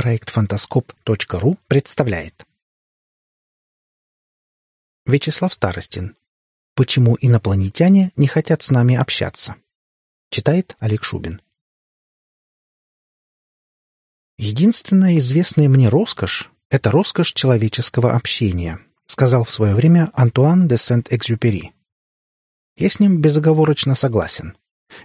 Проект фантаскоп.ру представляет Вячеслав Старостин Почему инопланетяне не хотят с нами общаться? Читает Олег Шубин Единственная известная мне роскошь — это роскошь человеческого общения, сказал в свое время Антуан де Сент-Экзюпери. Я с ним безоговорочно согласен.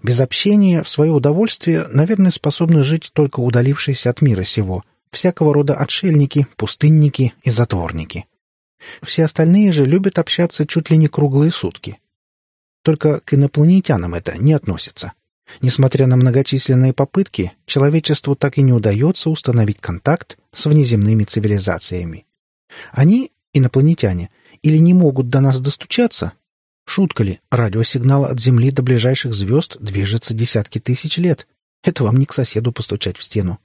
Без общения в свое удовольствие, наверное, способны жить только удалившиеся от мира сего, всякого рода отшельники, пустынники и затворники. Все остальные же любят общаться чуть ли не круглые сутки. Только к инопланетянам это не относится. Несмотря на многочисленные попытки, человечеству так и не удается установить контакт с внеземными цивилизациями. Они, инопланетяне, или не могут до нас достучаться, Шутка ли, радиосигнал от Земли до ближайших звезд движется десятки тысяч лет. Это вам не к соседу постучать в стену.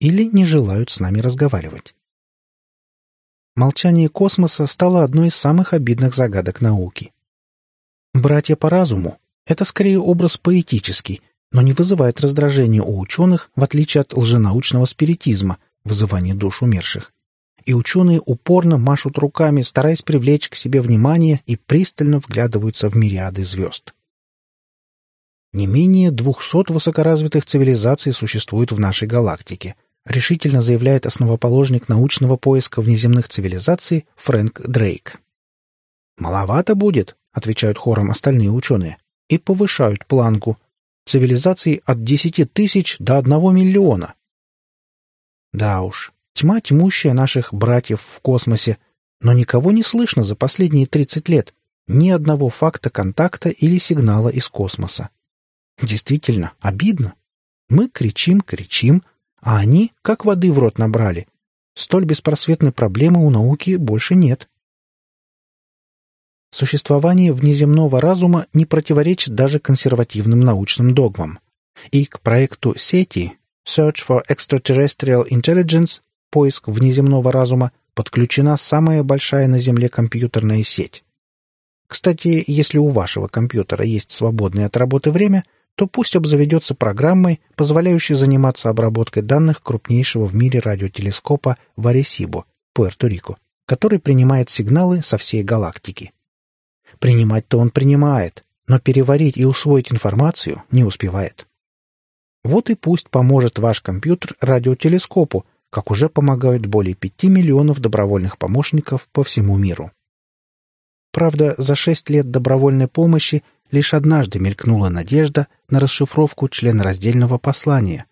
Или не желают с нами разговаривать. Молчание космоса стало одной из самых обидных загадок науки. Братья по разуму — это скорее образ поэтический, но не вызывает раздражения у ученых, в отличие от лженаучного спиритизма, вызывания душ умерших и ученые упорно машут руками, стараясь привлечь к себе внимание и пристально вглядываются в мириады звезд. Не менее двухсот высокоразвитых цивилизаций существует в нашей галактике, решительно заявляет основоположник научного поиска внеземных цивилизаций Фрэнк Дрейк. «Маловато будет», — отвечают хором остальные ученые, и повышают планку. Цивилизаций от десяти тысяч до одного миллиона. Да уж, Тьма тьмущая наших братьев в космосе, но никого не слышно за последние 30 лет. Ни одного факта контакта или сигнала из космоса. Действительно, обидно. Мы кричим, кричим, а они как воды в рот набрали. Столь беспросветной проблемы у науки больше нет. Существование внеземного разума не противоречит даже консервативным научным догмам. И к проекту сети Search for Extraterrestrial Intelligence поиск внеземного разума подключена самая большая на Земле компьютерная сеть. Кстати, если у вашего компьютера есть свободное от работы время, то пусть обзаведется программой, позволяющей заниматься обработкой данных крупнейшего в мире радиотелескопа в Аресибо, Пуэрто-Рико, который принимает сигналы со всей галактики. Принимать-то он принимает, но переварить и усвоить информацию не успевает. Вот и пусть поможет ваш компьютер радиотелескопу, как уже помогают более пяти миллионов добровольных помощников по всему миру. Правда, за шесть лет добровольной помощи лишь однажды мелькнула надежда на расшифровку членораздельного послания,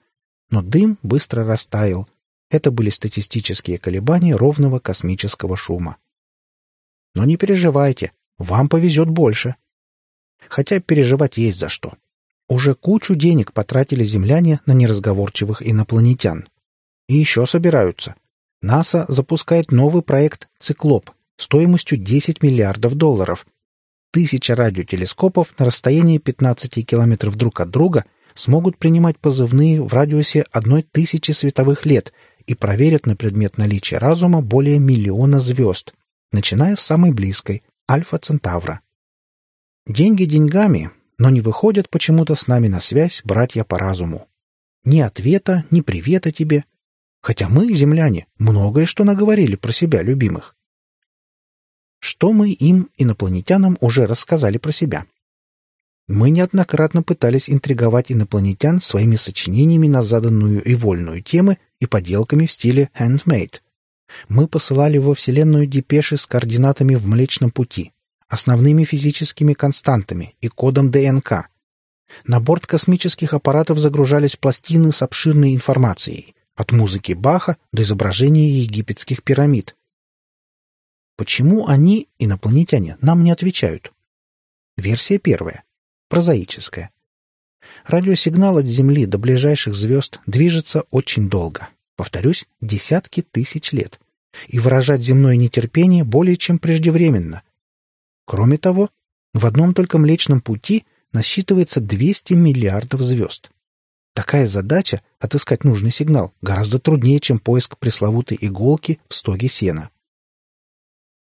но дым быстро растаял. Это были статистические колебания ровного космического шума. Но не переживайте, вам повезет больше. Хотя переживать есть за что. Уже кучу денег потратили земляне на неразговорчивых инопланетян. И еще собираются. НАСА запускает новый проект «Циклоп» стоимостью 10 миллиардов долларов. Тысяча радиотелескопов на расстоянии 15 километров друг от друга смогут принимать позывные в радиусе одной тысячи световых лет и проверят на предмет наличия разума более миллиона звезд, начиная с самой близкой — Альфа Центавра. Деньги деньгами, но не выходят почему-то с нами на связь братья по разуму. Ни ответа, ни привета тебе — Хотя мы, земляне, многое что наговорили про себя любимых. Что мы им, инопланетянам, уже рассказали про себя? Мы неоднократно пытались интриговать инопланетян своими сочинениями на заданную и вольную темы и поделками в стиле handmade. Мы посылали во Вселенную депеши с координатами в Млечном Пути, основными физическими константами и кодом ДНК. На борт космических аппаратов загружались пластины с обширной информацией, от музыки Баха до изображения египетских пирамид. Почему они, инопланетяне, нам не отвечают? Версия первая. Прозаическая. Радиосигнал от Земли до ближайших звезд движется очень долго. Повторюсь, десятки тысяч лет. И выражать земное нетерпение более чем преждевременно. Кроме того, в одном только Млечном Пути насчитывается 200 миллиардов звезд. Такая задача — отыскать нужный сигнал — гораздо труднее, чем поиск пресловутой иголки в стоге сена.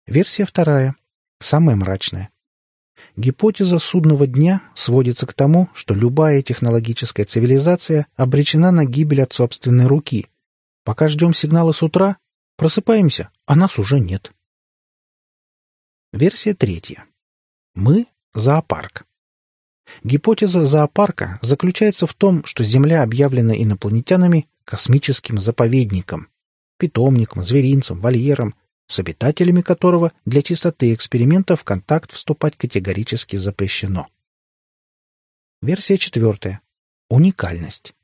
Версия вторая, самая мрачная. Гипотеза судного дня сводится к тому, что любая технологическая цивилизация обречена на гибель от собственной руки. Пока ждем сигнала с утра, просыпаемся, а нас уже нет. Версия третья. Мы — зоопарк. Гипотеза зоопарка заключается в том, что Земля объявлена инопланетянами космическим заповедником, питомником, зверинцем, вольером, с обитателями которого для чистоты эксперимента в контакт вступать категорически запрещено. Версия четвертая. Уникальность.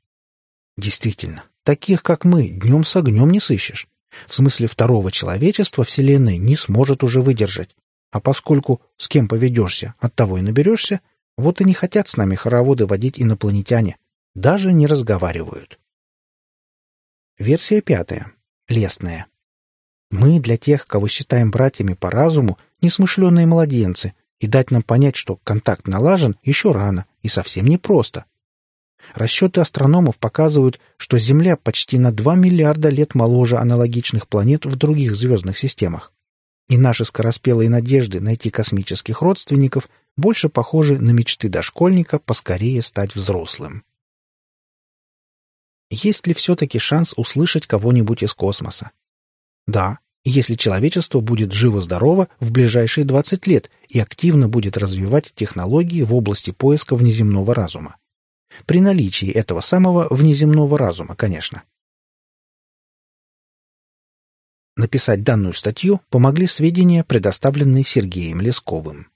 Действительно, таких, как мы, днем с огнем не сыщешь. В смысле второго человечества Вселенной не сможет уже выдержать. А поскольку с кем поведешься, от того и наберешься, вот и не хотят с нами хороводы водить инопланетяне. Даже не разговаривают. Версия пятая. Лесная. Мы для тех, кого считаем братьями по разуму, несмышленые младенцы, и дать нам понять, что контакт налажен, еще рано и совсем непросто. Расчеты астрономов показывают, что Земля почти на 2 миллиарда лет моложе аналогичных планет в других звездных системах. И наши скороспелые надежды найти космических родственников больше похожи на мечты дошкольника поскорее стать взрослым. Есть ли все-таки шанс услышать кого-нибудь из космоса? Да, если человечество будет живо-здорово в ближайшие 20 лет и активно будет развивать технологии в области поиска внеземного разума. При наличии этого самого внеземного разума, конечно. Написать данную статью помогли сведения, предоставленные Сергеем Лесковым.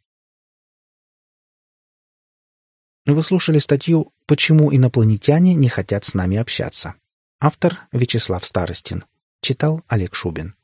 Вы слушали статью «Почему инопланетяне не хотят с нами общаться». Автор Вячеслав Старостин. Читал Олег Шубин.